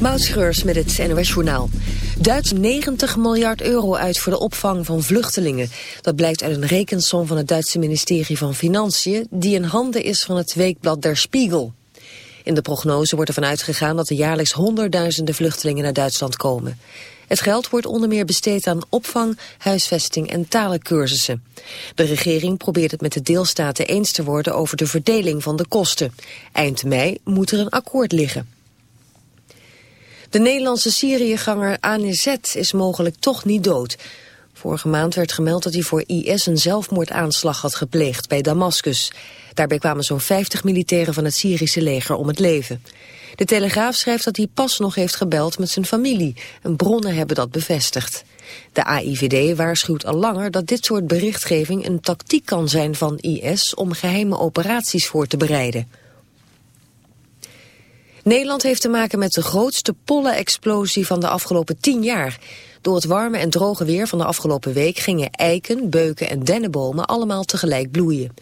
Moutschreurs met het NOS Journaal. Duits 90 miljard euro uit voor de opvang van vluchtelingen. Dat blijkt uit een rekensom van het Duitse ministerie van Financiën... die in handen is van het weekblad Der Spiegel. In de prognose wordt ervan uitgegaan dat er jaarlijks honderdduizenden vluchtelingen naar Duitsland komen. Het geld wordt onder meer besteed aan opvang, huisvesting en talencursussen. De regering probeert het met de deelstaten eens te worden over de verdeling van de kosten. Eind mei moet er een akkoord liggen. De Nederlandse Syriëganger Anizet is mogelijk toch niet dood. Vorige maand werd gemeld dat hij voor IS een zelfmoordaanslag had gepleegd bij Damascus. Daarbij kwamen zo'n 50 militairen van het Syrische leger om het leven. De Telegraaf schrijft dat hij pas nog heeft gebeld met zijn familie. En bronnen hebben dat bevestigd. De AIVD waarschuwt al langer dat dit soort berichtgeving een tactiek kan zijn van IS om geheime operaties voor te bereiden. Nederland heeft te maken met de grootste pollenexplosie van de afgelopen tien jaar. Door het warme en droge weer van de afgelopen week gingen eiken, beuken en dennenbomen allemaal tegelijk bloeien.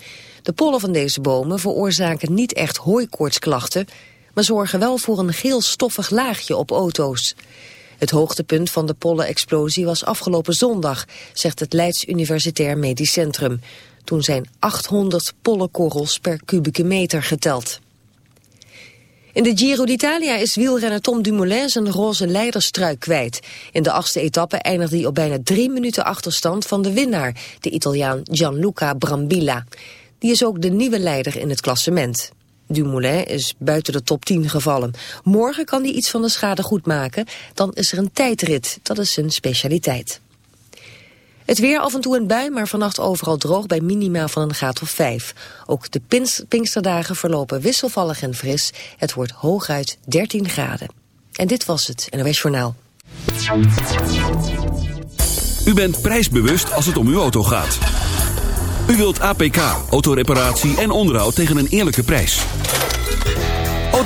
De pollen van deze bomen veroorzaken niet echt hooikoortsklachten, maar zorgen wel voor een geel stoffig laagje op auto's. Het hoogtepunt van de pollenexplosie was afgelopen zondag, zegt het Leids Universitair Medisch Centrum. Toen zijn 800 pollenkorrels per kubieke meter geteld. In de Giro d'Italia is wielrenner Tom Dumoulin zijn roze leiderstruik kwijt. In de achtste etappe eindigde hij op bijna drie minuten achterstand van de winnaar, de Italiaan Gianluca Brambilla. Die is ook de nieuwe leider in het klassement. Dumoulin is buiten de top 10 gevallen. Morgen kan hij iets van de schade goed maken. Dan is er een tijdrit. Dat is zijn specialiteit. Het weer af en toe een bui, maar vannacht overal droog bij minima van een graad of 5. Ook de Pinksterdagen verlopen wisselvallig en fris. Het wordt hooguit 13 graden. En dit was het NOS Journaal. U bent prijsbewust als het om uw auto gaat. U wilt APK, autoreparatie en onderhoud tegen een eerlijke prijs.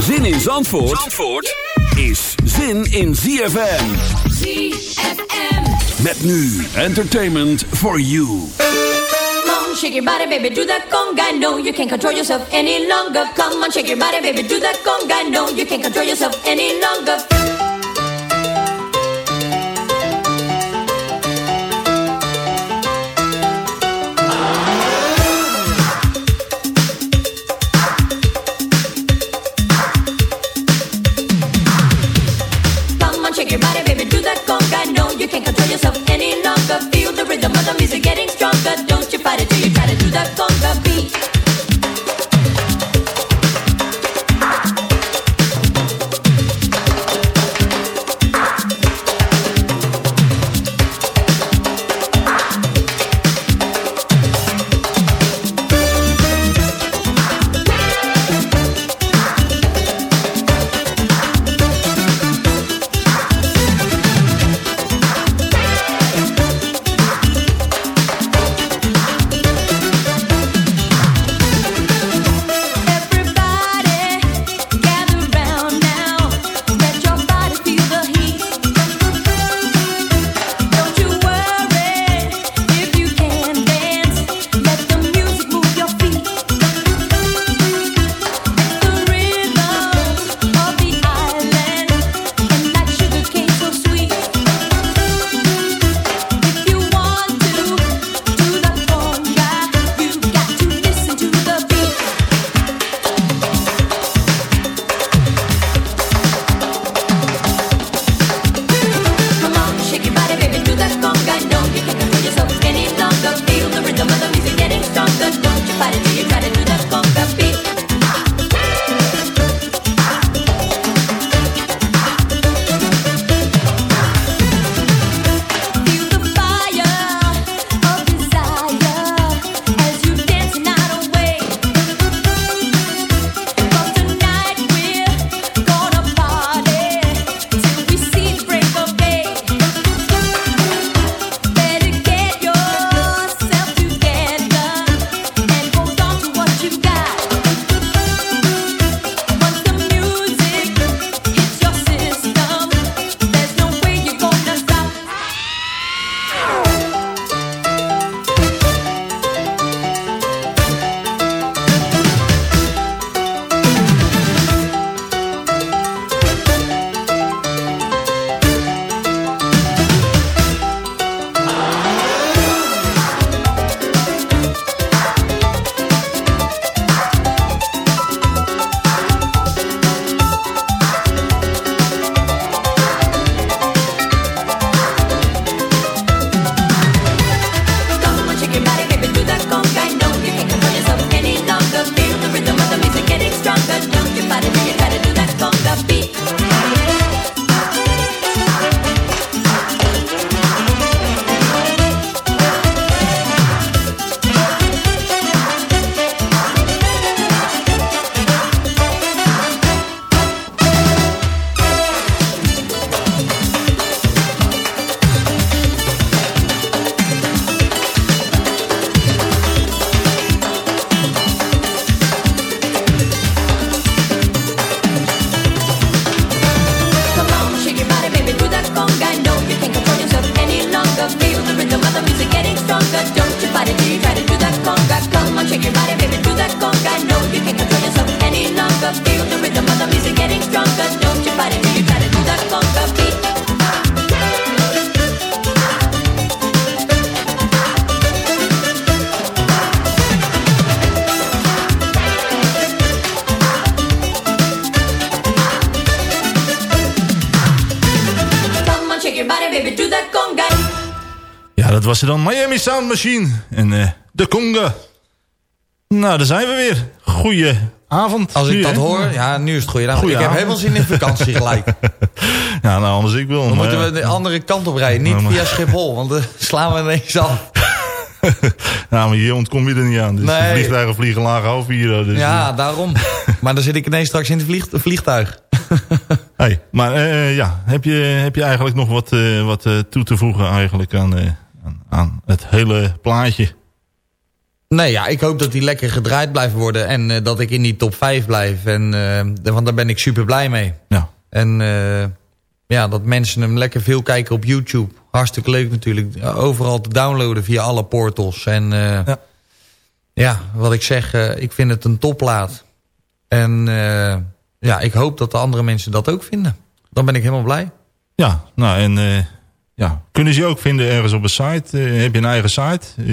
Zin in Zandvoort, Zandvoort is zin in ZFM. ZFM. Met nu entertainment for you. Come on, shake your body, baby, do that conga. No, you can't control yourself any longer. Come on, shake your body, baby, do that conga. No, you can't control yourself any longer. that don't Machine. En eh, de Conga. Nou, daar zijn we weer. Goeie avond. Als ik dat hoor, ja, nu is het goede avond. Ik heb avond. helemaal zin in vakantie gelijk. Ja, nou, anders ik wel. Dan maar moeten we de andere kant op rijden. Niet maar- via Schiphol, want dan slaan we ineens af. Nou, maar hier ontkom je er niet aan. Dus Nee. de vliegtuigen vliegen laag over hier. Dus, Ja, daarom. Maar dan zit ik ineens straks in het vlieg- vliegtuig. eh, hey, maar eh, ja, heb je, heb je eigenlijk nog wat, eh, wat eh, toe te voegen eigenlijk aan, eh, aan, het hele plaatje? Nee, ja, ik hoop dat die lekker gedraaid blijft worden. En eh, dat ik in die top 5 blijf. En, eh, want daar ben ik super blij mee. Ja, En eh, ja, dat mensen hem lekker veel kijken op YouTube. Hartstikke leuk natuurlijk. Overal te downloaden via alle portals. En Ja. ja. wat ik zeg, ik vind het een topplaat. En ja, ik hoop dat de andere mensen dat ook vinden. Dan ben ik helemaal blij. ja nou en ja. kunnen ze je ook vinden ergens op een site? Eh, heb je een eigen site? Eh,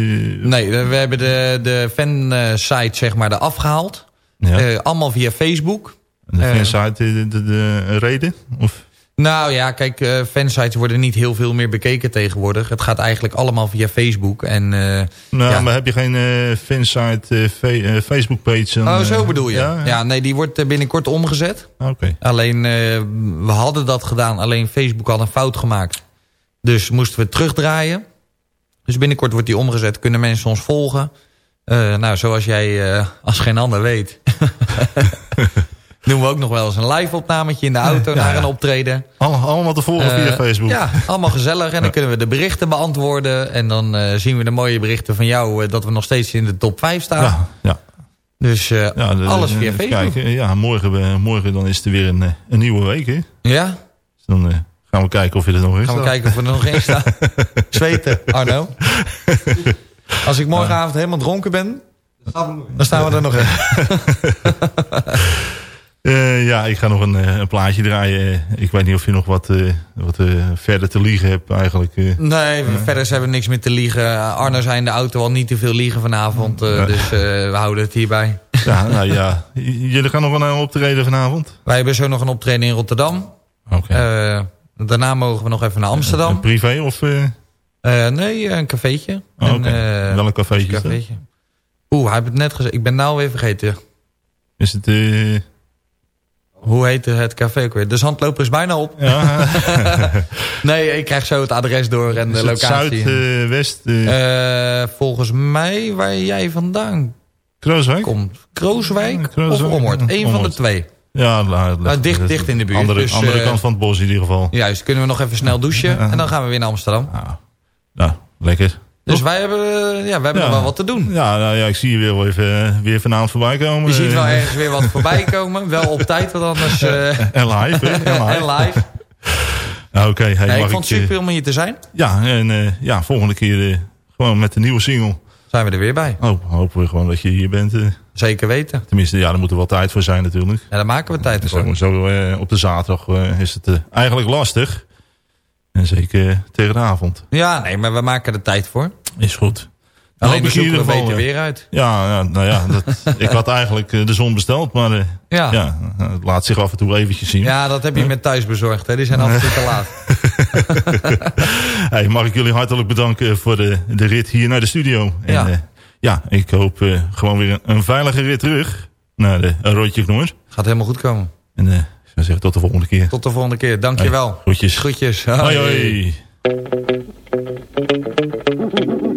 Nee, we we hebben de, de fansite zeg maar eraf gehaald. ja. Eh, allemaal via Facebook. de eh, fansite, de, de, de reden? Of? Nou ja, kijk, eh, fansites worden niet heel veel meer bekeken tegenwoordig. Het gaat eigenlijk allemaal via Facebook. En, eh, Nou, ja. maar heb je geen eh fansite, eh, fa- eh, Facebook-page? Oh, zo bedoel je? Ja, Ja, nee, die wordt eh, binnenkort omgezet. Oké. Alleen, eh, we hadden dat gedaan. Alleen Facebook had een fout gemaakt. Dus moesten we terugdraaien. Dus binnenkort wordt die omgezet. Kunnen mensen ons volgen. Eh, nou, zoals jij eh, als geen ander weet. doen we ook nog wel eens een live opnametje in de auto Ja, naar ja. een optreden. Allemaal, te volgen via Eh, Facebook. Ja, allemaal gezellig. En dan kunnen we de berichten beantwoorden. En dan zien we de mooie berichten van jou... dat we nog steeds in de top 5 staan. ja. ja. Dus de- alles via Facebook. Kijken. Ja, morgen, morgen dan is er weer een, een nieuwe week. Hè? Ja, Dus dan gaan we kijken of je er nog in gaan we staat. kijken of we er nog in staan. Zweten, Arno. Als ik morgenavond helemaal dronken ben... Dan staan we er nog in. Eh, ja, ik ga nog een, eh, een plaatje draaien. Eh, Ik weet niet of je nog wat, eh, wat verder te liegen hebt eigenlijk. eh. Nee, verder hebben we niks meer te liegen. Arno zei in de auto al niet te veel liegen vanavond. eh. Dus eh, we houden het hierbij. ja, nou ja. J- Jullie gaan nog een optreden vanavond? Wij hebben zo nog een optreden in Rotterdam. Oké. Eh, daarna mogen we nog even naar Een Amsterdam. privé of... eh, Eh, nee, een cafeetje. Oh, En, oké. eh, Welk cafeetje. Oeh, hij heeft het net gezegd. Ik ben nou weer vergeten. Is het... eh, Hoe heette het café ook weer? De zandloper is bijna op. ja, Nee, ik krijg zo het adres door en de is locatie. Zuid, eh, West, eh Eh, volgens mij waar jij vandaan Krooswijk? komt. Krooswijk Ja, Krooswijk. of Ommoord? Eén van de twee. Ja, nou, Nou, dicht- het- dicht in de buurt, Andere, dus, andere eh, kant van het bos in ieder geval. Juist, kunnen we nog even snel douchen en dan gaan we weer naar Amsterdam. Nou, nou lekker. Dus wij hebben, ja, wij hebben nog wel wat te doen. Ja, nou, ja, ik zie je weer, wel even, eh, weer vanavond voorbij komen. Je ziet wel Eh, ergens weer wat voorbij komen. Wel op tijd, want anders... En live, hè? En live. en live. Ja, Oké, hey, Nee, ik vond het super om hier te zijn. Ja, en ja, volgende keer gewoon met de nieuwe single. Zijn we er weer bij. Oh, hopen we gewoon dat je hier bent. Zeker weten. tenminste, ja, er moet er wel tijd voor zijn natuurlijk. Ja, daar maken we tijd voor. Zo, zo eh, op de zaterdag eh, is het eh, eigenlijk lastig. En zeker tegen de avond. Ja, nee, maar we maken er tijd voor. Is goed. Alleen in zoeken we geval, beter weer uit. Ja, ja, nou ja, dat, ik had eigenlijk de zon besteld, maar Ja. ja. het laat zich af en toe eventjes zien. Ja, dat heb je met thuis bezorgd. Hè? Die zijn af en toe te laat. Hey, mag ik jullie hartelijk bedanken voor de, de rit hier naar de studio. En, Ja. Eh, ja, ik hoop eh, gewoon weer een, een veilige rit terug naar de uh, Rotje Knoors. Gaat helemaal goed komen. En eh, ik zou zeggen tot de volgende keer. Tot de volgende keer. Dankjewel. Hey, groetjes. Groetjes. Hoi hoi. Could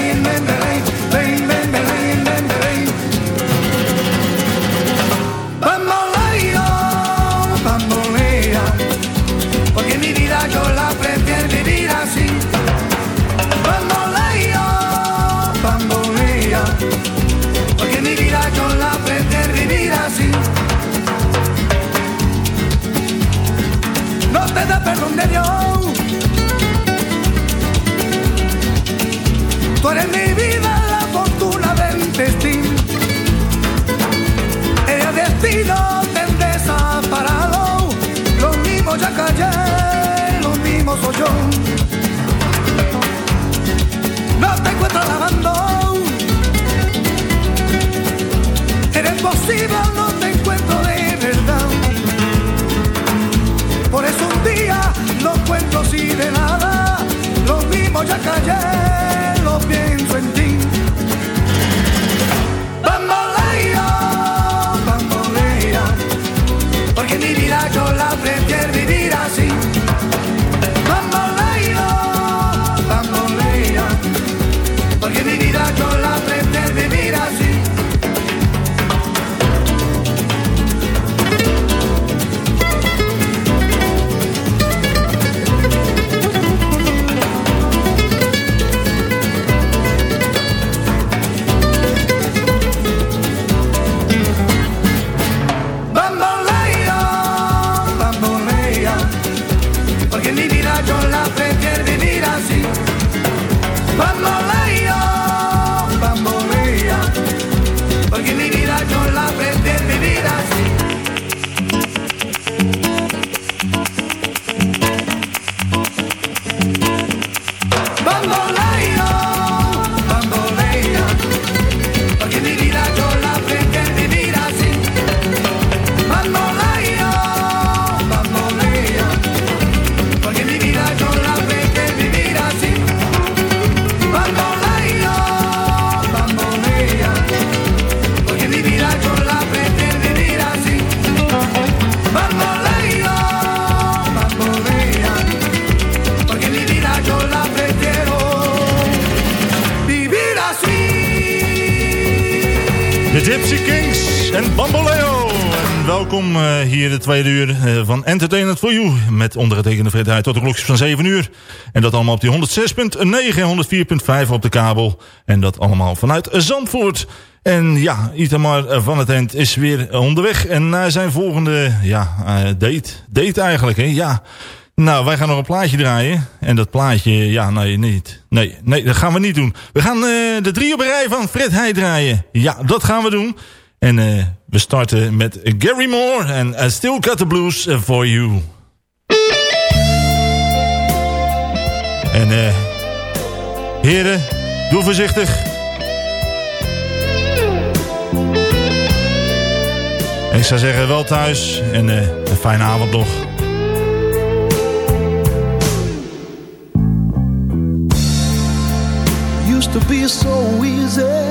Yo la prefiero vivir así. Bamboleo, bambolea, porque mi vida yo la prefiero vivir así. no te da perdón de Dios. Tú eres mi vida, la fortuna del destino. El destino te desaparado. Lo mismo ya callé, soy. No te encuentro lavando. Eres posible, no te encuentro de verdad. Por eso un día lo encuentro así de nada. Lo mismo ya callé, lo pienso en ti. Tweede uur eh, van Entertainment for You. Met ondergetekende Fred Heij tot de klokjes van 7 uur. En dat allemaal op die 106.9 en 104.5 op de kabel. En dat allemaal vanuit Zandvoort. En ja, Itamar van het End is weer onderweg. En naar zijn volgende ja, eh, date. Date eigenlijk, hè? Ja. Nou, wij gaan nog een plaatje draaien. En dat plaatje, ja, nee, niet. Nee, nee, dat gaan we niet doen. We gaan eh, de drie op een rij van Fred Heij draaien. Ja, dat gaan we doen. En eh, we starten met Gary Moore en I Still Got the Blues For You. En eh, heren, doe voorzichtig. En ik zou zeggen, wel thuis en eh, een fijne avond nog. used to be so easy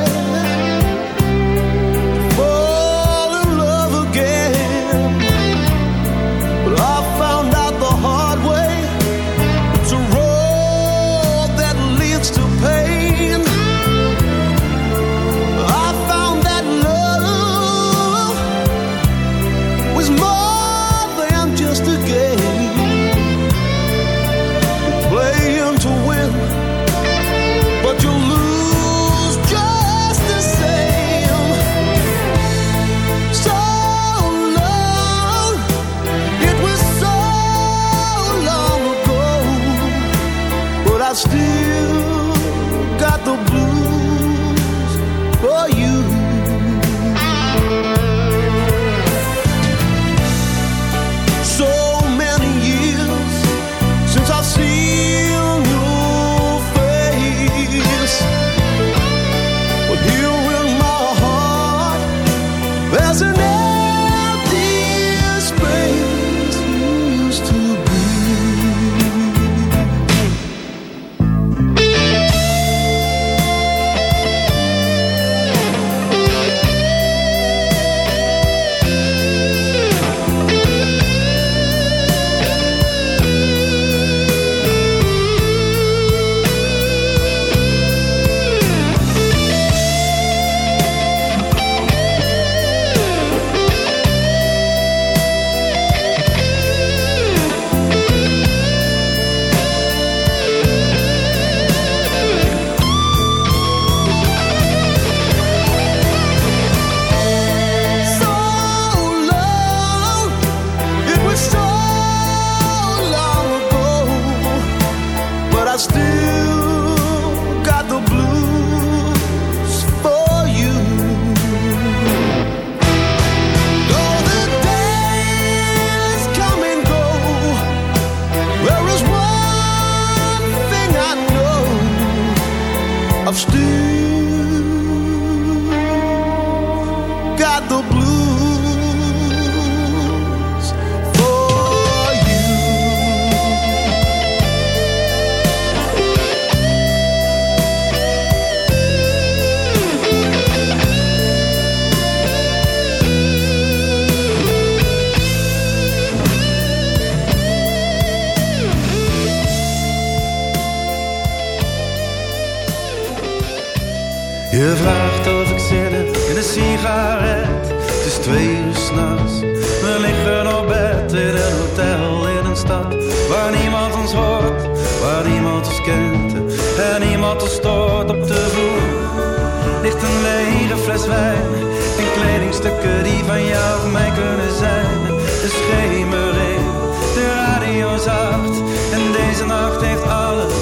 en kledingstukken die van jou of mij kunnen zijn. De schemering, de radio zacht en deze nacht heeft alles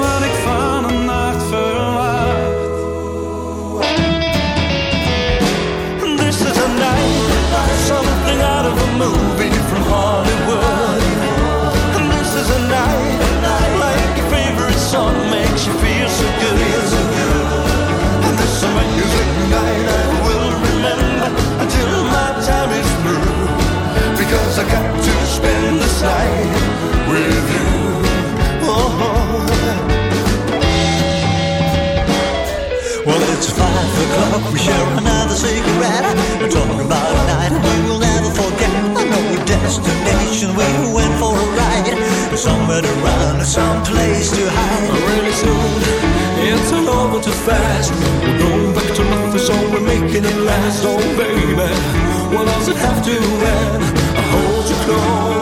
wat ik van een nacht verwacht. Is a night, something out of a movie from Hollywood. With you. Oh. Well, it's five o'clock, we share another cigarette. We're talking about a night we will never forget. I know a destination we went for a ride. Somewhere to run, some place to hide. Really soon, it's all over too fast. We're back to we're making it last. Oh, baby, what does it have to end? I hold you close.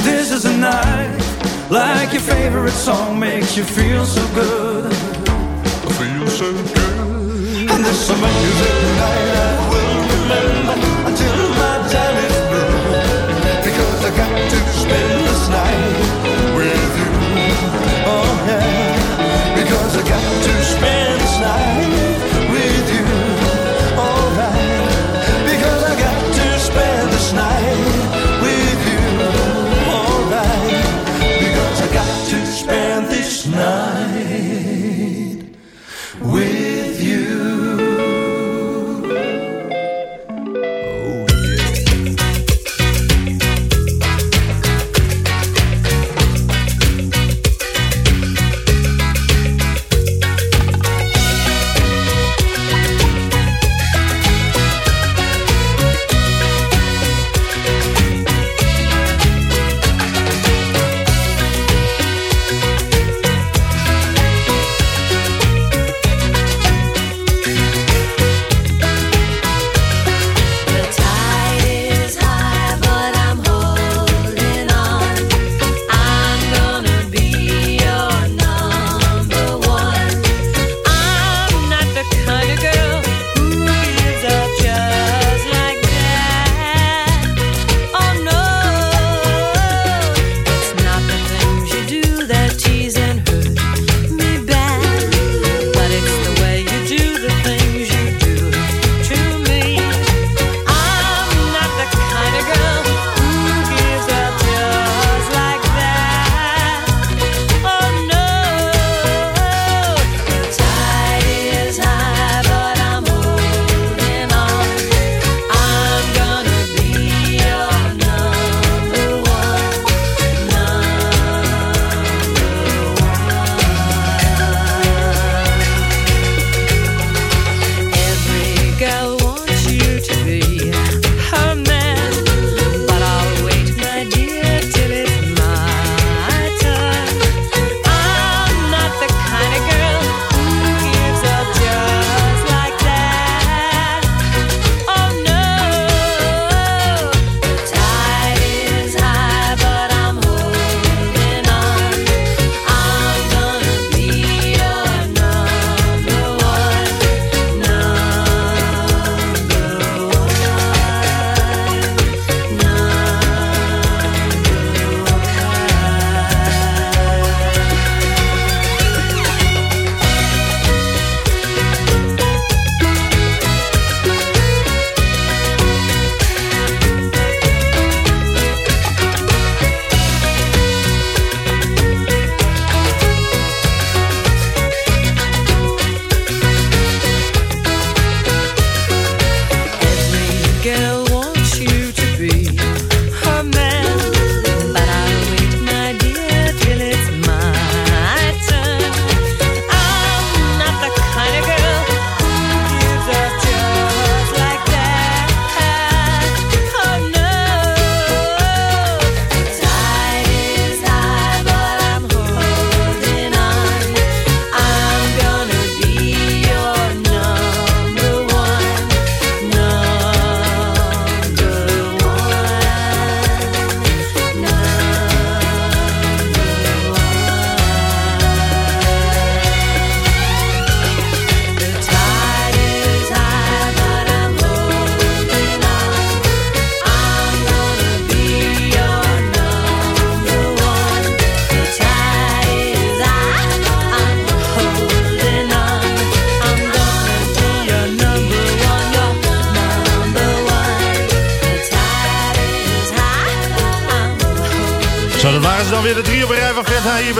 This is a night, like your favorite song makes you feel so good. I feel so good. And this is a music night I will remember until my time is through. Because I got to spend this night with you. Oh yeah. Because I got to spend this night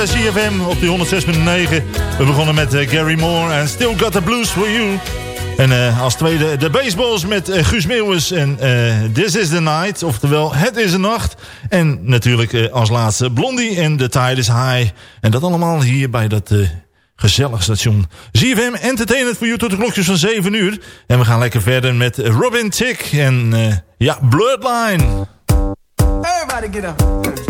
bij CFM op die 106.9. We begonnen met eh, Gary Moore en Still Got The Blues For You. En eh, als tweede de baseballs met eh, Guus Meeuwis en This Is The Night. Oftewel Het Is De Nacht. En natuurlijk als laatste Blondie en The Tide Is High. En dat allemaal hier bij dat gezellig station. ZFM Entertainment voor u tot de klokjes van 7 uur. En we gaan lekker verder met Robin Tick en ja, Blurred Line. Everybody get up.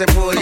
se puede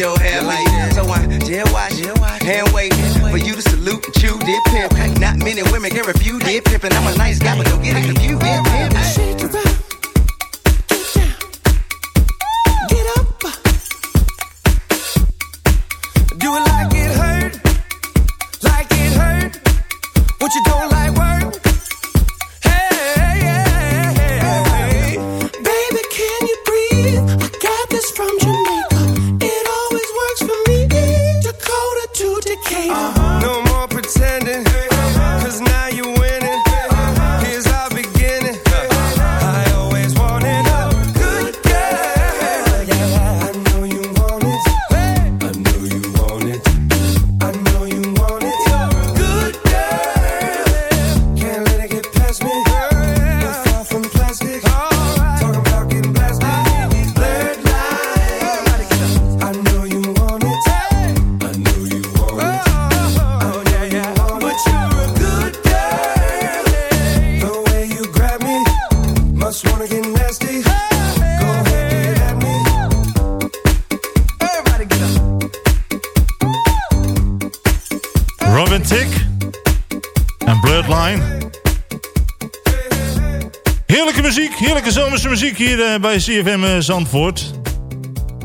Heerlijke zomerse muziek hier eh, bij CFM eh, Zandvoort.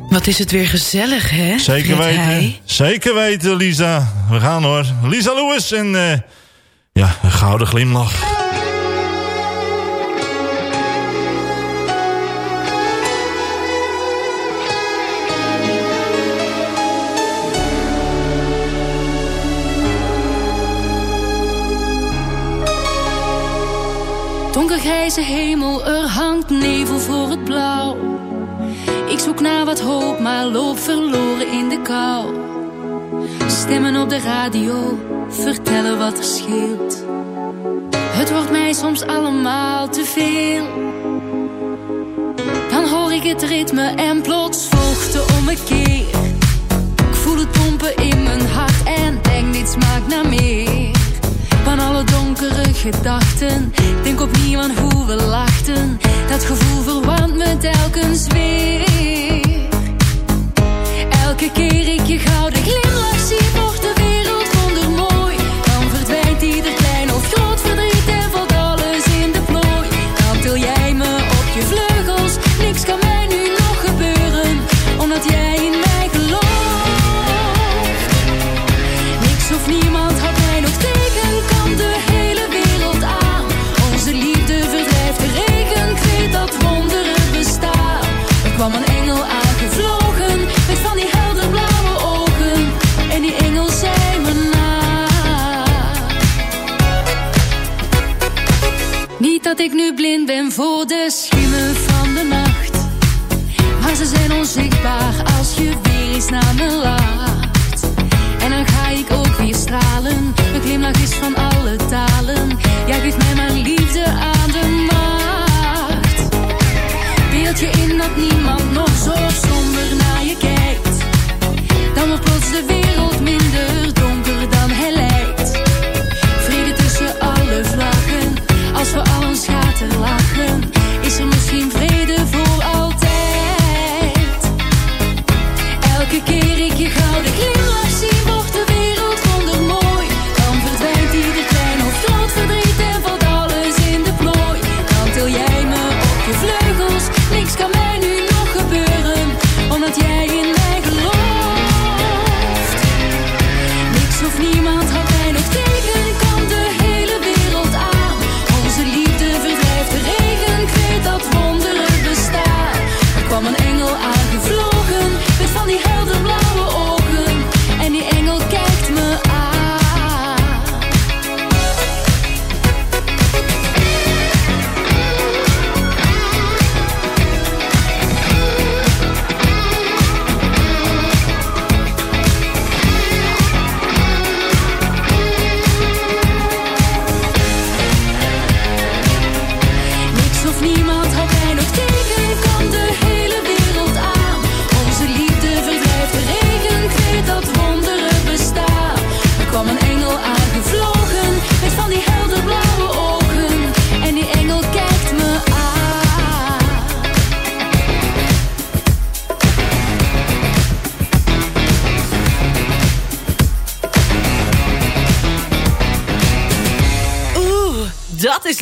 Wat is het weer gezellig, hè? Zeker weten. Zeker weten, Lisa. We gaan hoor. Lisa Lewis en... Eh, ja, een gouden glimlach. Donkergrijze hemel, er hangt nevel voor het blauw. Ik zoek naar wat hoop, maar loop verloren in de kou. Stemmen op de radio, vertellen wat er scheelt. Het wordt mij soms allemaal te veel. Dan hoor ik het ritme en plots volgt de ommekeer. Ik voel het pompen in mijn hart en denk dit smaakt naar meer. Van alle donkere gedachten, denk opnieuw aan hoe we lachten. Dat gevoel verwarmt me telkens weer. Elke keer ik je gouden glimlach zie, wordt kwam een engel aangevlogen, met van die helderblauwe ogen. En die engel zei me na. Niet dat ik nu blind ben voor de schimmen van de nacht. Maar ze zijn onzichtbaar als je weer eens naar me lacht. En dan ga ik ook weer stralen. Mijn glimlach is van alle talen. Jij geeft mij maar je in dat niemand nog zo somber naar je kijkt. Dan wordt plots de wereld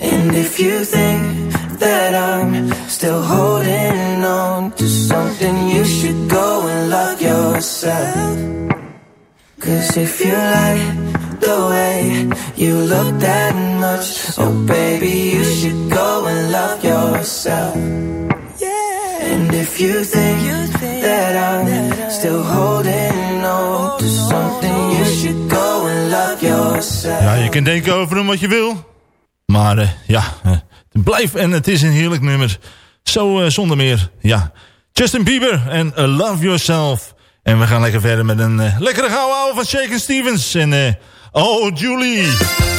And if you think that I'm still holding on to something, you should go and love yourself. Cause if you like the way you look that much, oh baby, you should go and love yourself. And if you think that I'm still holding on to something, you should go and love yourself. Ja, je kunt denken over hem wat je wil. Maar eh, ja, eh, het blijft en het is een heerlijk nummer. Zo eh, zonder meer, ja. Justin Bieber en Love Yourself. En we gaan lekker verder met een lekkere gouden ouwe van Shaken Stevens. En Oh Julie.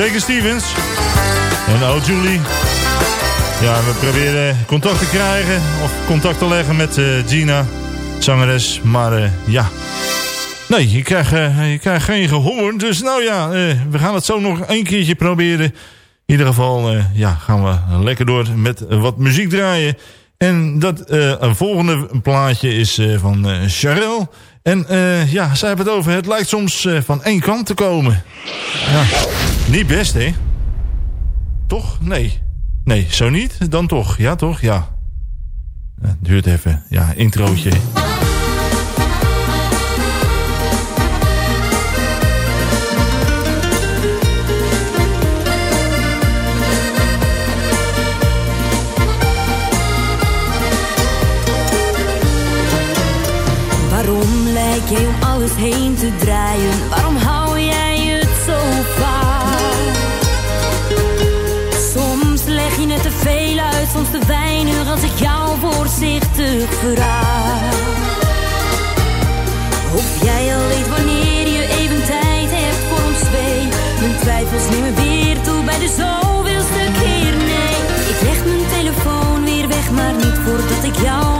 Shaken Stevens. En Oh Julie. Ja, we proberen contact te krijgen of contact te leggen met eh, Gina, zangeres. Maar eh, ja, Nee, je krijgt, eh, je krijgt geen gehoor. Dus nou ja, we gaan het zo nog een keertje proberen. In ieder geval ja, gaan we lekker door met wat muziek draaien. En dat eh, een volgende plaatje is eh, van Charel. En ja, zij hebben het over. Het lijkt soms van één kant te komen. Ja, niet best, hè? Toch? Nee. Nee, zo niet? Dan toch? Ja, toch? Ja. Eh, duurt even. Ja, introotje. Jij om alles heen te draaien? Waarom hou jij het zo vaak? Soms leg je het te veel uit, soms te weinig als ik jou voorzichtig vraag. Of jij al weet wanneer je even tijd hebt voor ons twee. Mijn twijfels nemen weer toe bij de zoveelste keer. Nee, ik leg mijn telefoon weer weg, maar niet voordat ik jou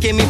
making me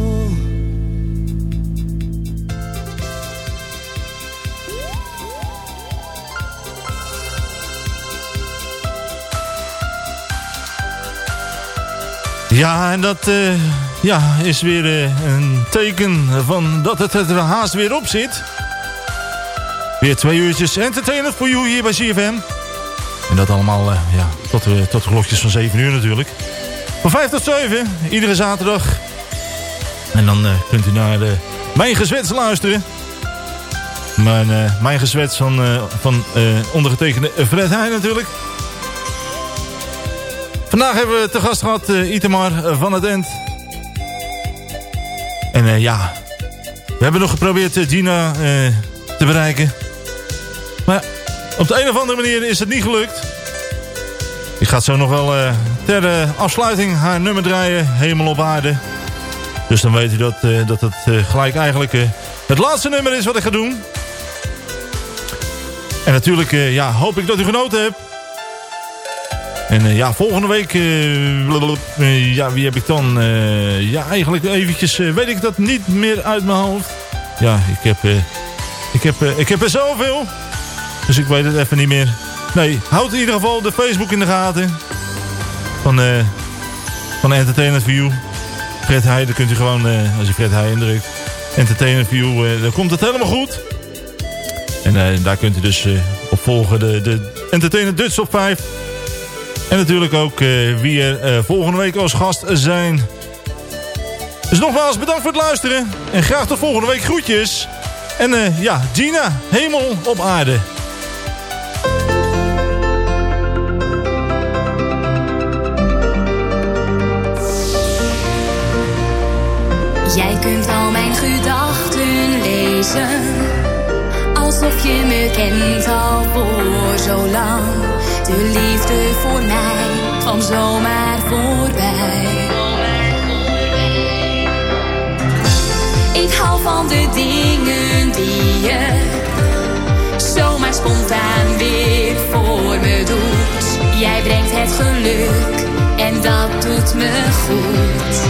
Ja, en dat eh, ja, is weer eh, een teken van dat het er haast weer op zit. Weer twee uurtjes entertainment voor jou hier bij CFM. En dat allemaal eh, ja, tot, tot de klokjes van 7 uur natuurlijk. Van 5 tot 7, iedere zaterdag. En dan kunt u naar Mijn Gezwets luisteren. Mijn, mijn Gezwets van, van ondergetekende Fred Heij natuurlijk. Vandaag hebben we te gast gehad eh, Itamar eh, van het End. En eh, ja, we hebben nog geprobeerd Gina te bereiken. Maar op de een of andere manier is het niet gelukt. Ik ga zo nog wel ter afsluiting haar nummer draaien. Hemel op aarde. Dus dan weet u dat, dat het gelijk eigenlijk het laatste nummer is wat ik ga doen. En natuurlijk ja, hoop ik dat u genoten hebt. En eh, ja, volgende week... eh, eh, ja, wie heb ik dan? Ja, eigenlijk eventjes... weet ik dat niet meer uit mijn hoofd. Ja, ik heb... ik, heb ik heb er zoveel. Dus ik weet het even niet meer. Nee, houd in ieder geval de Facebook in de gaten. Van, van Entertainment View. Fred Heij, kunt u gewoon... als je Fred Heij indrukt. Entertainment View, dan komt het helemaal goed. En daar kunt u dus op volgen. De, de Entertainment Dutch op 5. En natuurlijk ook eh, wie er eh, volgende week als gast zijn. Dus nogmaals bedankt voor het luisteren. En graag tot volgende week groetjes. En eh, ja, Gina, hemel op aarde. Jij kunt al mijn gedachten lezen, alsof je me kent al voor zo lang. De liefde voor mij kwam zomaar voorbij. Ik hou van de dingen die je zomaar spontaan weer voor me doet. Jij brengt het geluk en dat doet me goed.